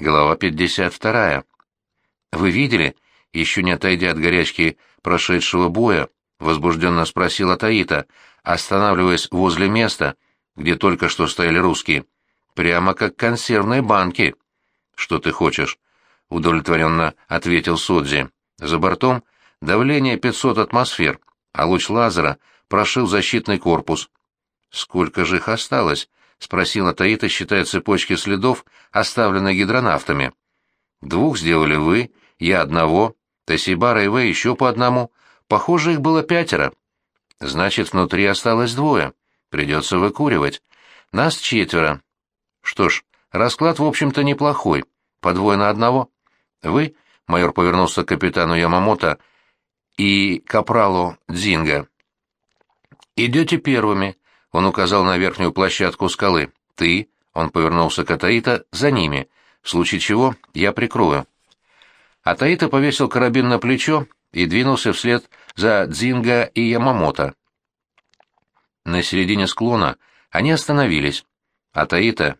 Глава 52. «Вы видели?» — еще не отойдя от горячки прошедшего боя, возбужденно спросила Таита, останавливаясь возле места, где только что стояли русские. «Прямо как консервные банки». «Что ты хочешь?» — удовлетворенно ответил Судзи. «За бортом давление 500 атмосфер, а луч лазера прошил защитный корпус». «Сколько же их осталось?» — спросила Таита, считая цепочки следов, оставленные гидронавтами. «Двух сделали вы, я одного, Тесибара и вы еще по одному. Похоже, их было пятеро. Значит, внутри осталось двое. Придется выкуривать. Нас четверо. Что ж, расклад, в общем-то, неплохой. По двое на одного. Вы, — майор повернулся к капитану Ямамото и капралу Дзинга, — идете первыми, он указал на верхнюю площадку скалы. «Ты», — он повернулся к Атаита, — «за ними. В случае чего я прикрою». Атаита повесил карабин на плечо и двинулся вслед за Дзинга и Ямамото. На середине склона они остановились. Атаита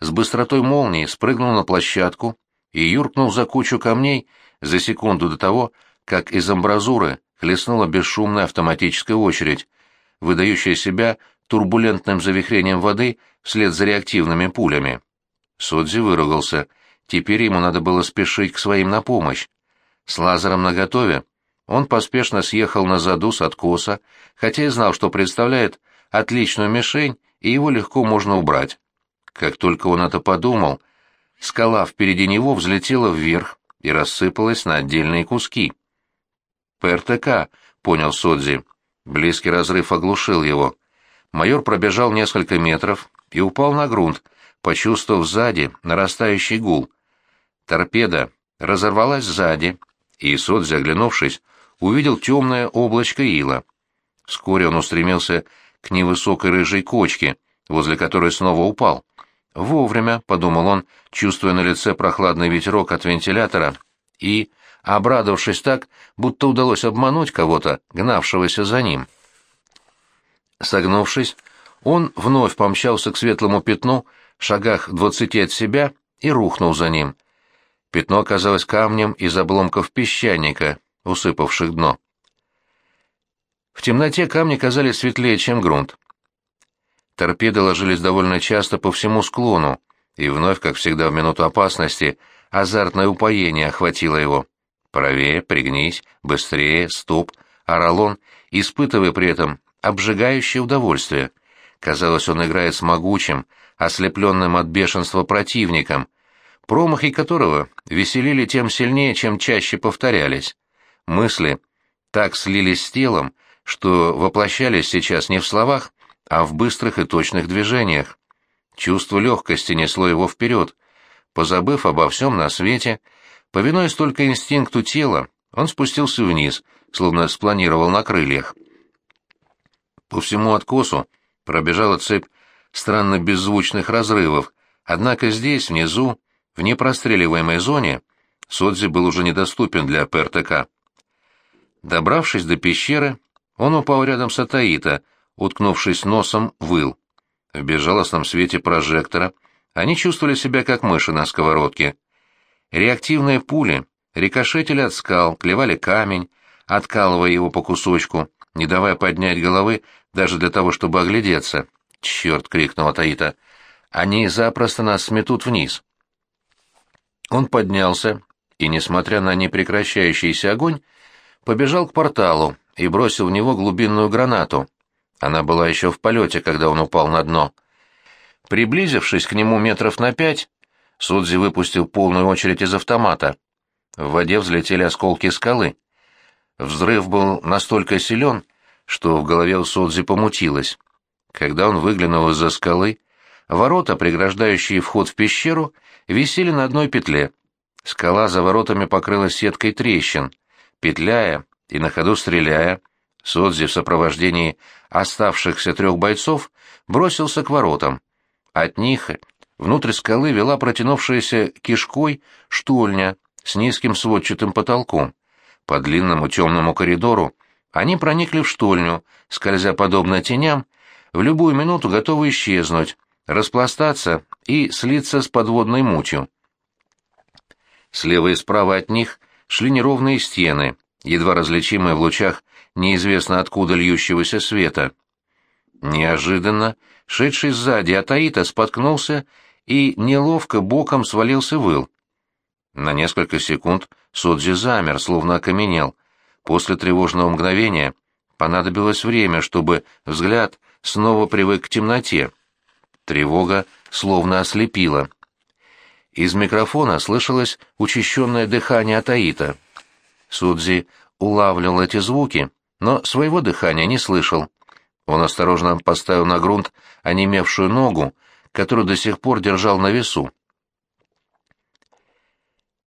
с быстротой молнии спрыгнул на площадку и юркнул за кучу камней за секунду до того, как из амбразуры хлестнула бесшумная автоматическая очередь, выдающая себя турбулентным завихрением воды вслед за реактивными пулями. Содзи выругался. Теперь ему надо было спешить к своим на помощь. С лазером наготове он поспешно съехал на заду с откоса, хотя и знал, что представляет отличную мишень, и его легко можно убрать. Как только он это подумал, скала впереди него взлетела вверх и рассыпалась на отдельные куски. «ПРТК», — понял Содзи. Близкий разрыв оглушил его. Майор пробежал несколько метров и упал на грунт, почувствовав сзади нарастающий гул. Торпеда разорвалась сзади, и Сот, заглянувшись, увидел темное облачко ила. Вскоре он устремился к невысокой рыжей кочке, возле которой снова упал. «Вовремя», — подумал он, чувствуя на лице прохладный ветерок от вентилятора, и обрадовавшись так, будто удалось обмануть кого-то, гнавшегося за ним. Согнувшись, он вновь помчался к светлому пятну, шагах двадцати от себя, и рухнул за ним. Пятно оказалось камнем из обломков песчаника, усыпавших дно. В темноте камни казались светлее, чем грунт. Торпеды ложились довольно часто по всему склону, и вновь, как всегда в минуту опасности, азартное упоение охватило его. Правее, пригнись, быстрее, стоп, орал он, испытывая при этом обжигающее удовольствие. Казалось, он играет с могучим, ослепленным от бешенства противником, промахи которого веселили тем сильнее, чем чаще повторялись. Мысли так слились с телом, что воплощались сейчас не в словах, а в быстрых и точных движениях. Чувство легкости несло его вперед. Позабыв обо всем на свете, Повинуясь только инстинкту тела, он спустился вниз, словно спланировал на крыльях. По всему откосу пробежала цепь странно беззвучных разрывов, однако здесь, внизу, в непростреливаемой зоне, Содзи был уже недоступен для ПРТК. Добравшись до пещеры, он упал рядом с Атаита, уткнувшись носом выл. В безжалостном свете прожектора они чувствовали себя как мыши на сковородке. Реактивные пули рикошетили от скал, клевали камень, откалывая его по кусочку, не давая поднять головы даже для того, чтобы оглядеться. «Черт!» — крикнула Таита. «Они запросто нас сметут вниз». Он поднялся и, несмотря на непрекращающийся огонь, побежал к порталу и бросил в него глубинную гранату. Она была еще в полете, когда он упал на дно. Приблизившись к нему метров на пять, Судзи выпустил полную очередь из автомата. В воде взлетели осколки скалы. Взрыв был настолько силен, что в голове у Судзи помутилось. Когда он выглянул из-за скалы, ворота, преграждающие вход в пещеру, висели на одной петле. Скала за воротами покрылась сеткой трещин. Петляя и на ходу стреляя, Содзи в сопровождении оставшихся трех бойцов бросился к воротам. От них Внутрь скалы вела протянувшаяся кишкой штольня с низким сводчатым потолком. По длинному темному коридору они проникли в штольню, скользя подобно теням, в любую минуту готовы исчезнуть, распластаться и слиться с подводной мутью. Слева и справа от них шли неровные стены, едва различимые в лучах неизвестно откуда льющегося света. Неожиданно шедший сзади Атаита споткнулся и неловко боком свалился выл. На несколько секунд Содзи замер, словно окаменел. После тревожного мгновения понадобилось время, чтобы взгляд снова привык к темноте. Тревога словно ослепила. Из микрофона слышалось учащенное дыхание Атаита. Судзи улавливал эти звуки, но своего дыхания не слышал. Он осторожно поставил на грунт онемевшую ногу, которую до сих пор держал на весу.